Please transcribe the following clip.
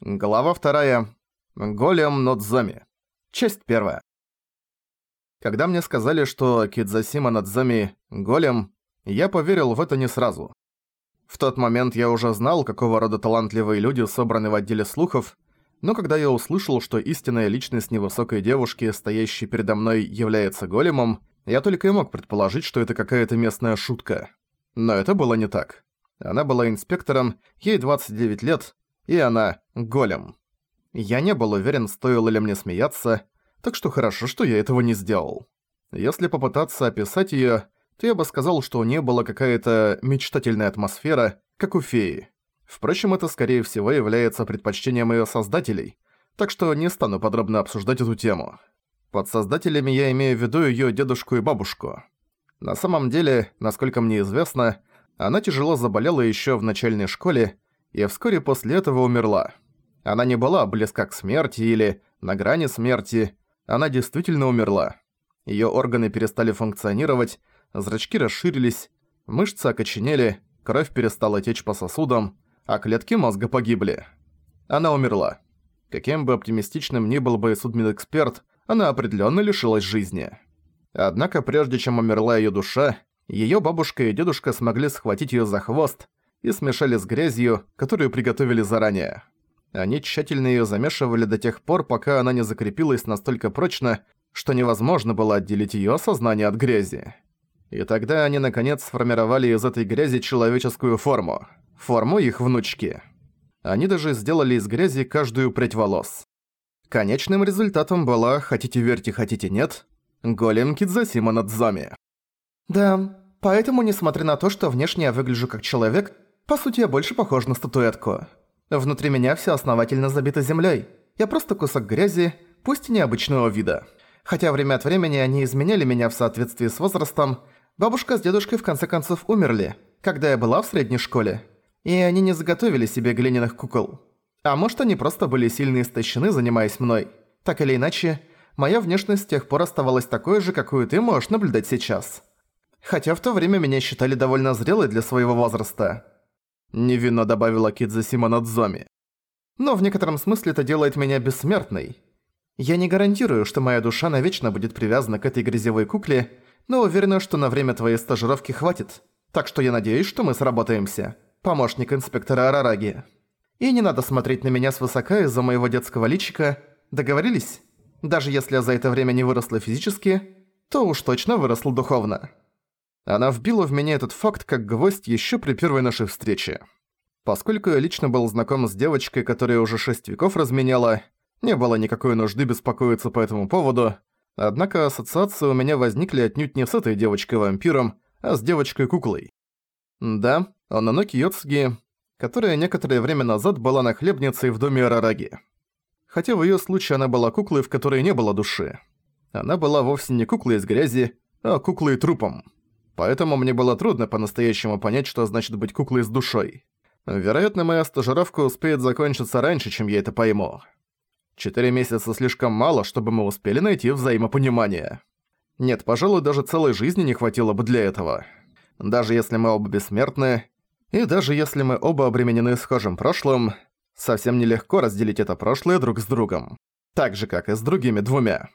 Глава вторая. Голем Нодзами. Часть первая. Когда мне сказали, что Кидзасима Надзами – голем, я поверил в это не сразу. В тот момент я уже знал, какого рода талантливые люди собраны в отделе слухов, но когда я услышал, что истинная личность невысокой девушки, стоящей передо мной, является големом, я только и мог предположить, что это какая-то местная шутка. Но это было не так. Она была инспектором, ей 29 лет, и она — голем. Я не был уверен, стоило ли мне смеяться, так что хорошо, что я этого не сделал. Если попытаться описать её, то я бы сказал, что у неё была какая-то мечтательная атмосфера, как у феи. Впрочем, это скорее всего является предпочтением её создателей, так что не стану подробно обсуждать эту тему. Под создателями я имею в виду её дедушку и бабушку. На самом деле, насколько мне известно, она тяжело заболела ещё в начальной школе, и вскоре после этого умерла. Она не была близка к смерти или на грани смерти, она действительно умерла. Её органы перестали функционировать, зрачки расширились, мышцы окоченели, кровь перестала течь по сосудам, а клетки мозга погибли. Она умерла. Каким бы оптимистичным ни был бы судмедэксперт, она определённо лишилась жизни. Однако прежде чем умерла её душа, её бабушка и дедушка смогли схватить её за хвост, и смешали с грязью, которую приготовили заранее. Они тщательно её замешивали до тех пор, пока она не закрепилась настолько прочно, что невозможно было отделить её сознание от грязи. И тогда они наконец сформировали из этой грязи человеческую форму. Форму их внучки. Они даже сделали из грязи каждую прядь волос. Конечным результатом была, хотите верьте, хотите нет, голем Кидзасима Надзами. Да, поэтому, несмотря на то, что внешне я выгляжу как человек, по сути, я больше похож на статуэтку. Внутри меня все основательно забито землей. Я просто кусок грязи, пусть и необычного вида. Хотя время от времени они изменяли меня в соответствии с возрастом, бабушка с дедушкой в конце концов умерли, когда я была в средней школе. И они не заготовили себе глиняных кукол. А может, они просто были сильно истощены, занимаясь мной. Так или иначе, моя внешность с тех пор оставалась такой же, какую ты можешь наблюдать сейчас. Хотя в то время меня считали довольно зрелой для своего возраста. Невинно добавила Кидзасима Надзоми. Но в некотором смысле это делает меня бессмертной. Я не гарантирую, что моя душа навечно будет привязана к этой грязевой кукле, но уверена, что на время твоей стажировки хватит. Так что я надеюсь, что мы сработаемся. Помощник инспектора Арараги. И не надо смотреть на меня свысока из-за моего детского личика. Договорились? Даже если я за это время не выросла физически, то уж точно выросла духовно. Она вбила в меня этот факт как гвоздь еще при первой нашей встрече. Поскольку я лично был знаком с девочкой, которая уже шесть веков разменяла, не было никакой нужды беспокоиться по этому поводу, однако ассоциации у меня возникли отнюдь не с этой девочкой-вампиром, а с девочкой-куклой. Да, Онаноки Йоцуги, которая некоторое время назад была нахлебницей в доме Арараги. Хотя в её случае она была куклой, в которой не было души. Она была вовсе не куклой из грязи, а куклой трупом поэтому мне было трудно по-настоящему понять, что значит быть куклой с душой. Вероятно, моя стажировка успеет закончиться раньше, чем я это пойму. Четыре месяца слишком мало, чтобы мы успели найти взаимопонимание. Нет, пожалуй, даже целой жизни не хватило бы для этого. Даже если мы оба бессмертны, и даже если мы оба обременены схожим прошлым, совсем нелегко разделить это прошлое друг с другом. Так же, как и с другими двумя.